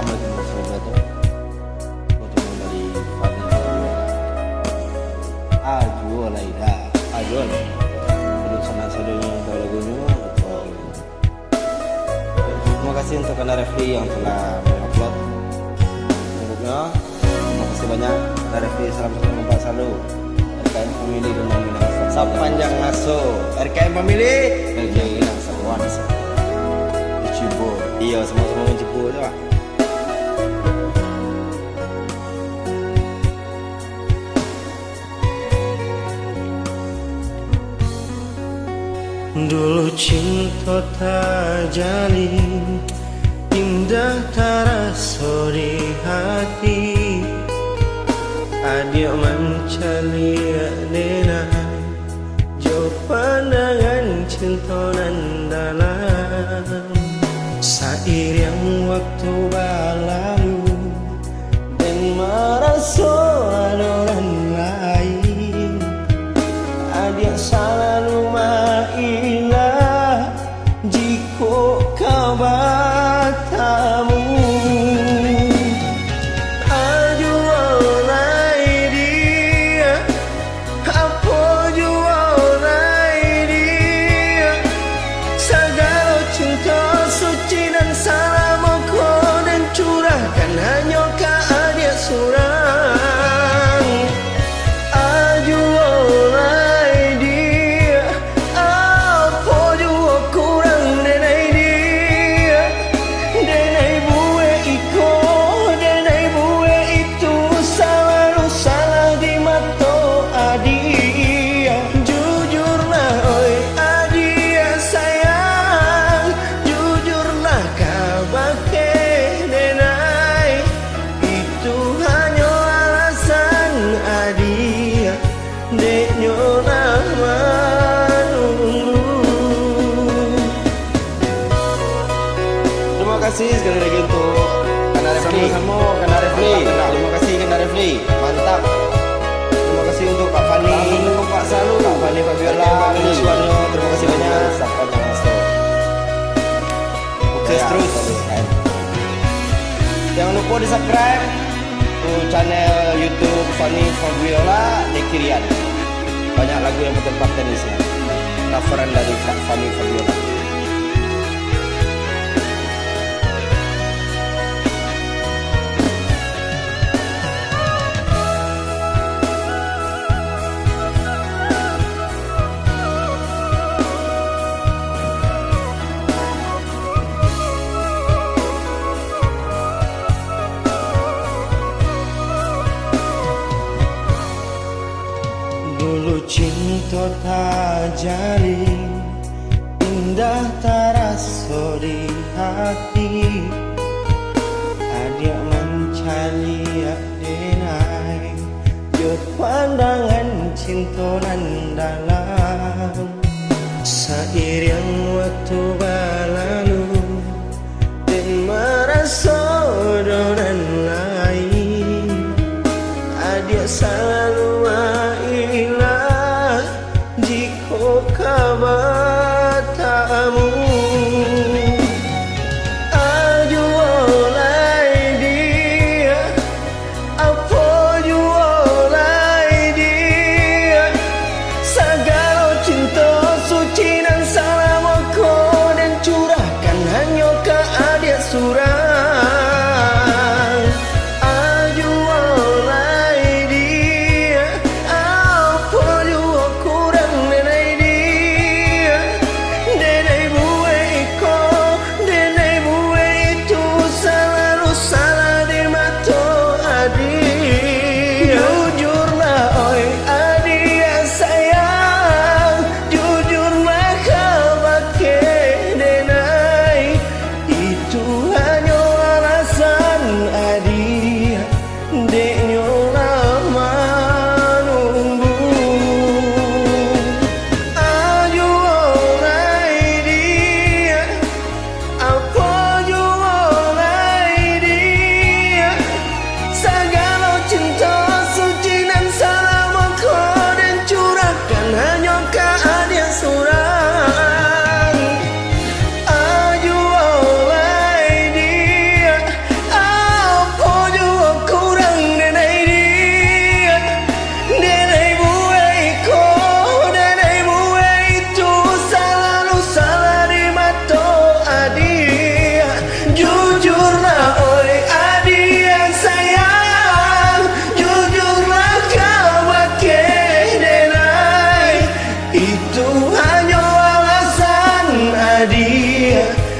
Assalamualaikum warahmatullahi wabarakatuh Bertemu dari Fadli Ajuo Laida Ajuo Belum sana sadonya atau lagunya atau Terima kasih untuk Anda Refli yang telah mengupload Untuknya Terima kasih banyak. Anda Refli salam satu. Kompak selalu RKM Family dengan Minang Sapanjang Ngaso RKM Family dengan Minang Cibo Iya semua-semua mencipu tu Dulu cinta tak jalin Indah terasa di hati. Adik mencari denai Jauh pandangan cinta nan dalam. Seiring waktu berlalu Dan merasa kasih sekali lagi untuk Kanda Refli Sama-sama, Kanda Refli Terima kasih Kanda Refli Mantap. Terima kasih untuk Kak Fani. Untuk Pak Salu. Kak Fani Fabiola. Fani. Suwarno Terima kasih banyak. Masuk Sukses Ya, terus. Jangan lupa di subscribe ke channel YouTube Fani Fabiola Dekirian Banyak lagu yang bertempatan di sini. Coveran dari Kak Fani Fabiola cinta tak jalin Indah terasa di hati. Adik mencari denai Jod pandangan cinta nan dalam. Seiring waktu